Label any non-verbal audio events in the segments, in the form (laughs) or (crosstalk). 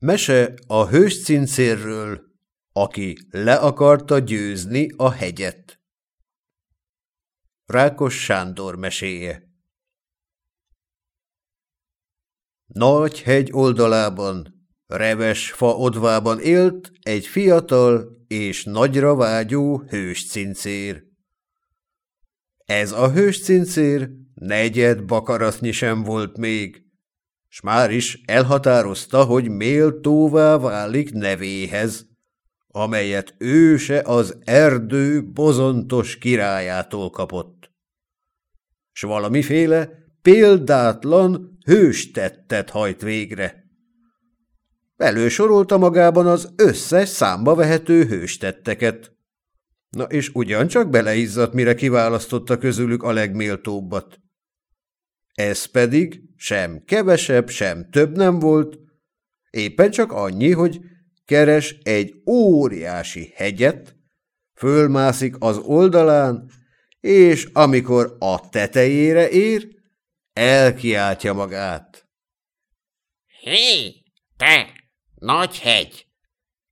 Mese a hős cincérről, aki le akarta győzni a hegyet. Rákos Sándor meséje Nagy hegy oldalában, reves fa odvában élt egy fiatal és nagyra vágyó hőscincér. Ez a hőscincér negyed bakaratnyi sem volt még, s már is elhatározta, hogy méltóvá válik nevéhez, amelyet őse az erdő bozontos királyától kapott. S valamiféle példátlan hőstettet hajt végre. Elősorolta magában az összes számba vehető hőstetteket. Na és ugyancsak beleizzadt, mire kiválasztotta közülük a legméltóbbat. Ez pedig sem kevesebb, sem több nem volt, éppen csak annyi, hogy keres egy óriási hegyet, fölmászik az oldalán, és amikor a tetejére ér, elkiáltja magát. Hé, te, nagy hegy,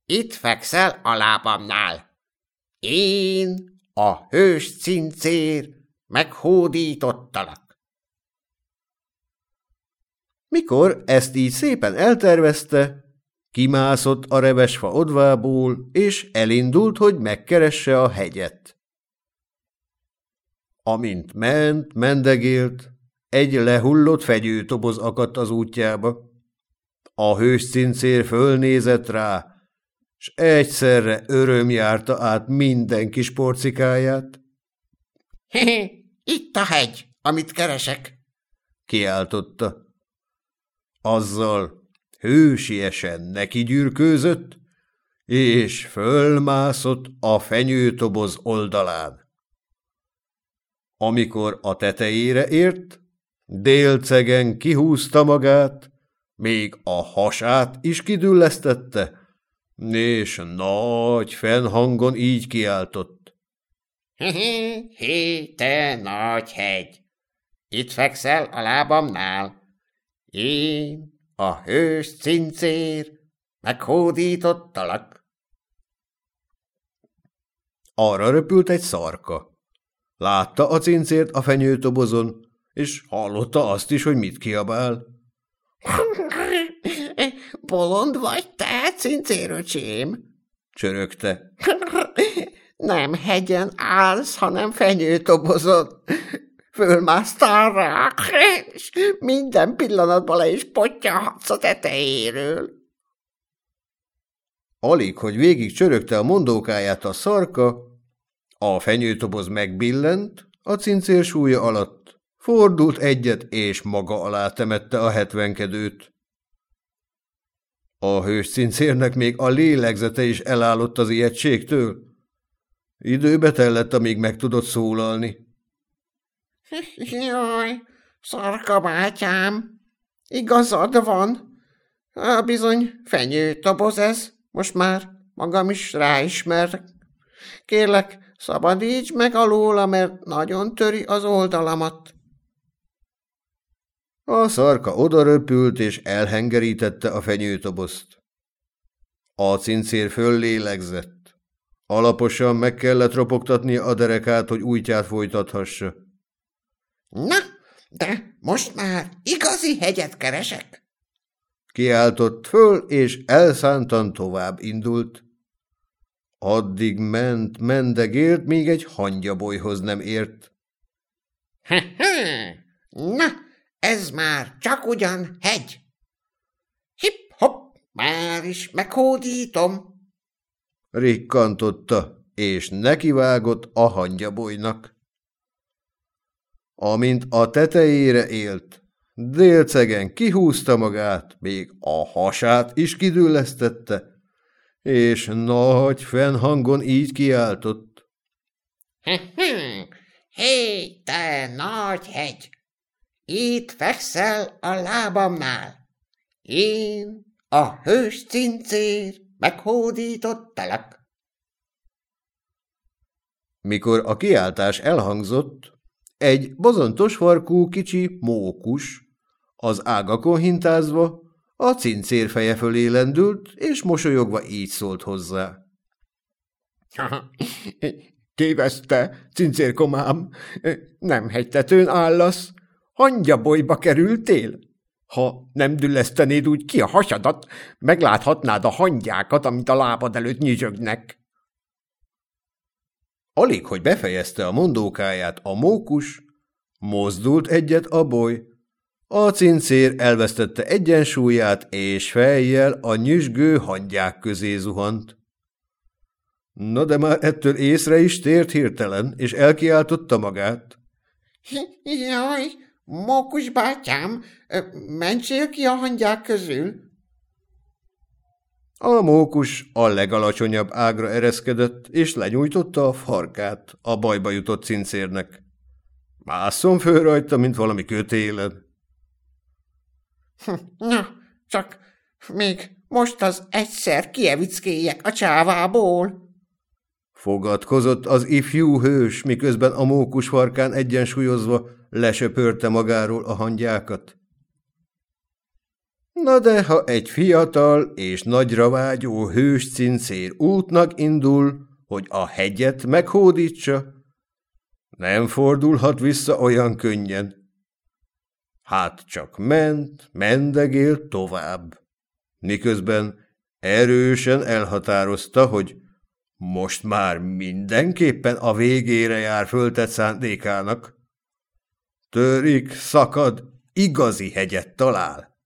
itt fekszel a lábamnál. Én, a hős cincér, meghódítottalak. Mikor ezt így szépen eltervezte, kimászott a revesfa odvából, és elindult, hogy megkeresse a hegyet. Amint ment, mendegélt, egy lehullott fegyőtoboz akadt az útjába. A hős cincér fölnézett rá, s egyszerre öröm járta át minden kis porcikáját. – Itt a hegy, amit keresek! – kiáltotta. Azzal hősiesen neki gyűrkőzött, és fölmászott a fenyőtoboz oldalán. Amikor a tetejére ért, délcegen kihúzta magát, még a hasát is kidüllesztette, és nagy fennhangon így kiáltott. Hé, te nagy hegy! Itt fekszel a lábamnál. Én, a hős cincér, meghódítottalak. Arra röpült egy szarka. Látta a cincért a fenyőtobozon, és hallotta azt is, hogy mit kiabál. (laughs) Bolond vagy te, cincéröcsém? csörögte. (laughs) Nem hegyen állsz, hanem fenyőtobozon. Fölmásztál rá, és minden pillanatban le is potyalhatsz a tetejéről. Alig, hogy végig csörögte a mondókáját a szarka, a fenyőtoboz megbillent, a cincér súlya alatt, fordult egyet, és maga alá temette a hetvenkedőt. A hős cincérnek még a lélegzete is elállott az ijegységtől. Időbe tellett, amíg meg tudott szólalni. (laughs) Jaj, szarka bátyám, igazad van. Á, bizony, fenyőtoboz ez, most már magam is ráismer. Kérlek, szabadíts meg alóla, mert nagyon töri az oldalamat. A szarka odaröpült és elhengerítette a fenyőtobozt. A cincér föllélegzett. Alaposan meg kellett ropogtatni a derekát, hogy újtját folytathassa. Na, de most már igazi hegyet keresek? Kiáltott föl, és elszántan tovább indult. Addig ment, mendegélt, míg egy hangyabolyhoz nem ért. Na, ez már csak ugyan hegy. Hip-hop, már is meghódítom. Rikkantotta, és nekivágott a hangyabolynak. Amint a tetejére élt, délcegen kihúzta magát, még a hasát is kidüllesztette, és nagy fennhangon így kiáltott. (laughs) Hé, te nagy hegy! Itt fekszel a lábamnál. Én, a hős cincér, meghódítottalak. Mikor a kiáltás elhangzott, egy bozontos farkú kicsi mókus, az ágakon hintázva, A cincér feje fölé lendült, és mosolyogva így szólt hozzá. (laughs) Téveszte, cincérkomám, nem hegytetőn állasz, hangyabolyba kerültél? Ha nem düllesztenéd úgy ki a hasadat, megláthatnád a hangyákat, amit a lábad előtt nyüzsögnek. Alig, hogy befejezte a mondókáját a mókus, mozdult egyet a boly. A cincér elvesztette egyensúlyát, és fejjel a nyüzsgő hangyák közé zuhant. Na de már ettől észre is tért hirtelen, és elkiáltotta magát. – Jaj, mókus bátyám, mentsél ki a hangyák közül? A mókus a legalacsonyabb ágra ereszkedett, és lenyújtotta a farkát a bajba jutott cincérnek. Mászom föl rajta, mint valami kötéled. Hm, na, csak még most az egyszer kievickéjek a csávából. Fogadkozott az ifjú hős, miközben a mókus farkán egyensúlyozva lesöpörte magáról a hangyákat. Na de ha egy fiatal és nagyra vágyó hős cincér útnak indul, hogy a hegyet meghódítsa, nem fordulhat vissza olyan könnyen. Hát csak ment, mendegélt tovább, miközben erősen elhatározta, hogy most már mindenképpen a végére jár föltett szándékának. Törik, szakad, igazi hegyet talál.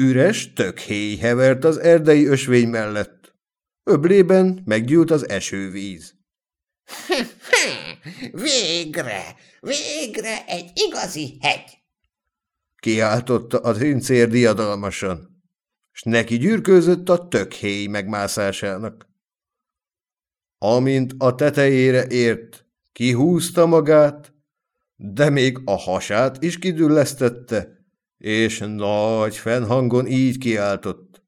Üres tök héj hevert az erdei ösvény mellett. Öblében meggyújt az esővíz. (laughs) végre, végre egy igazi hegy! Kiáltotta a rincér diadalmasan, s neki gyűrkőzött a tök héj megmászásának. Amint a tetejére ért, kihúzta magát, de még a hasát is kidüllesztette, és nagy fennhangon így kiáltott.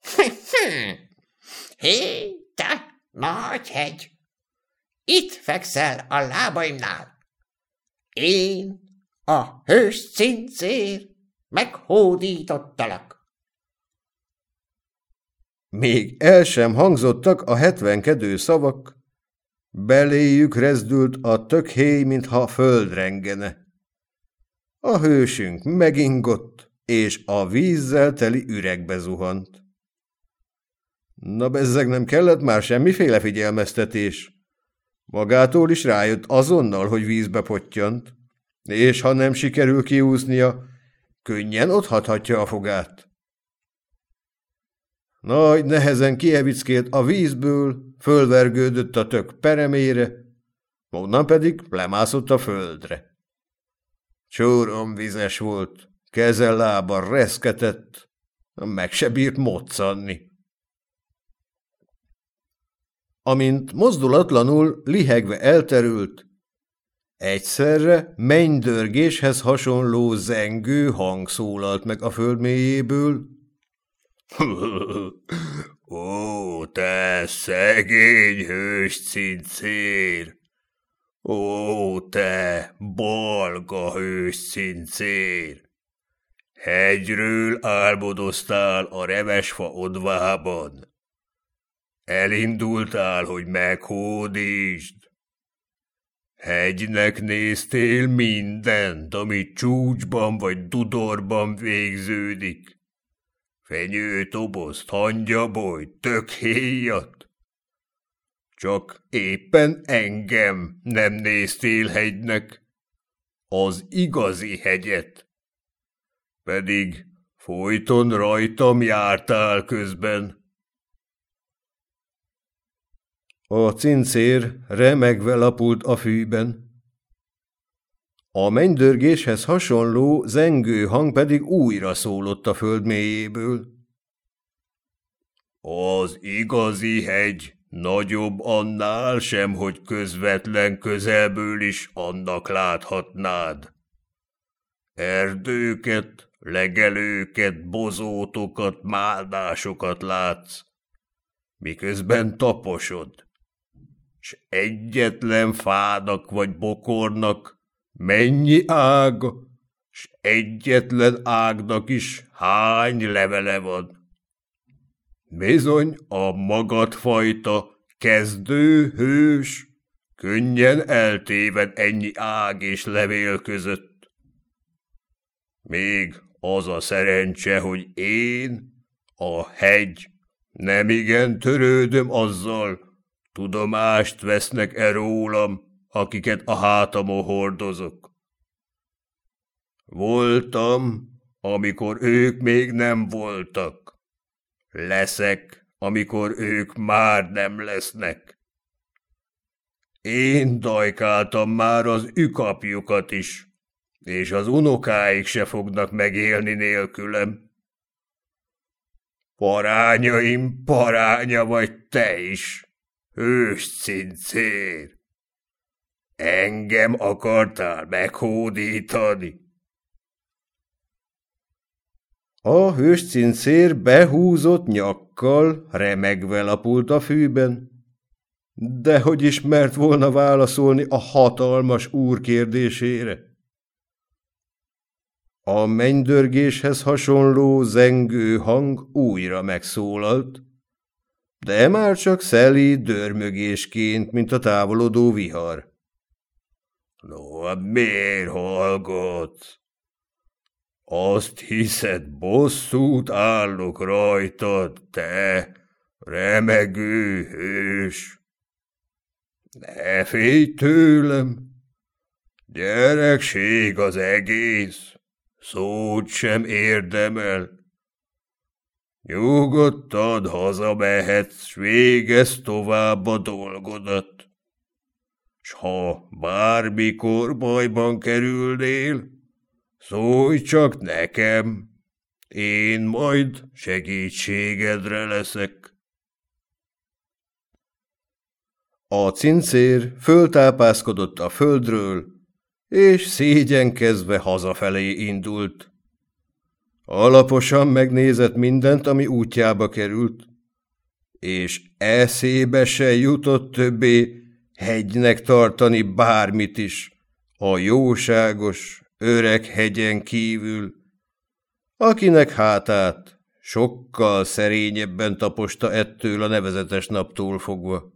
(laughs) Hé, te, nagy hegy! Itt fekszel a lábaimnál. Én, a hős cincér, meghódítottalak. Még el sem hangzottak a hetvenkedő szavak, beléjük rezdült a tök héj, mintha földrengene. A hősünk megingott, és a vízzel teli üregbe zuhant. Na bezzeg nem kellett már semmiféle figyelmeztetés. Magától is rájött azonnal, hogy vízbe pottyant, és ha nem sikerül kiúsznia, könnyen otthathatja a fogát. Nagy nehezen kievickélt a vízből, fölvergődött a tök peremére, onnan pedig lemászott a földre. Csórom vizes volt, keze lába reszketett, meg se bírt moccanni. Amint mozdulatlanul, lihegve elterült, egyszerre mennydörgéshez hasonló zengő hang szólalt meg a föld mélyéből. (laughs) Ó, te szegény hős cincér! Ó, te, balga hős cincér! Hegyről álmodoztál a revesfa odvában. Elindultál, hogy meghódítsd. Hegynek néztél mindent, ami csúcsban vagy dudorban végződik. Fenyőtobozt, hangyaboly, tök héjat. Csak éppen engem nem néztél hegynek, az igazi hegyet. Pedig folyton rajtam jártál közben. A cincér remegve lapult a fűben. A mennydörgéshez hasonló, zengő hang pedig újra szólott a föld mélyéből. Az igazi hegy Nagyobb annál sem, hogy közvetlen közelből is annak láthatnád. Erdőket, legelőket, bozótokat, máldásokat látsz, miközben taposod, s egyetlen fádak vagy bokornak mennyi ága, s egyetlen ágnak is hány levele van. Bizony a magadfajta kezdő hős könnyen eltéved ennyi ág és levél között. Még az a szerencse, hogy én, a hegy, nem igen törődöm azzal, tudomást vesznek-e rólam, akiket a hátamon hordozok. Voltam, amikor ők még nem voltak. Leszek, amikor ők már nem lesznek. Én dajkáltam már az ükapjukat is, és az unokáik se fognak megélni nélkülem. Parányaim, paránya vagy te is, hős cincér. Engem akartál meghódítani? A hős cincér behúzott nyakkal, remegve lapult a fűben. De hogy ismert volna válaszolni a hatalmas úr kérdésére? A mennydörgéshez hasonló zengő hang újra megszólalt, de már csak szeli dörmögésként, mint a távolodó vihar. No, hát miért hallgatsz? Azt hiszed, bosszút állok rajtad, te remegő hős. Ne félj tőlem, gyerekség az egész, szót sem érdemel. Nyugodtan hazamehetsz, s végez tovább a dolgodat. S ha bármikor bajban kerülnél, Szólj csak nekem, én majd segítségedre leszek. A cincér föltápászkodott a földről, és szégyenkezve hazafelé indult. Alaposan megnézett mindent, ami útjába került, és eszébe se jutott többé hegynek tartani bármit is, a jóságos, öreg hegyen kívül, akinek hátát sokkal szerényebben taposta ettől a nevezetes naptól fogva.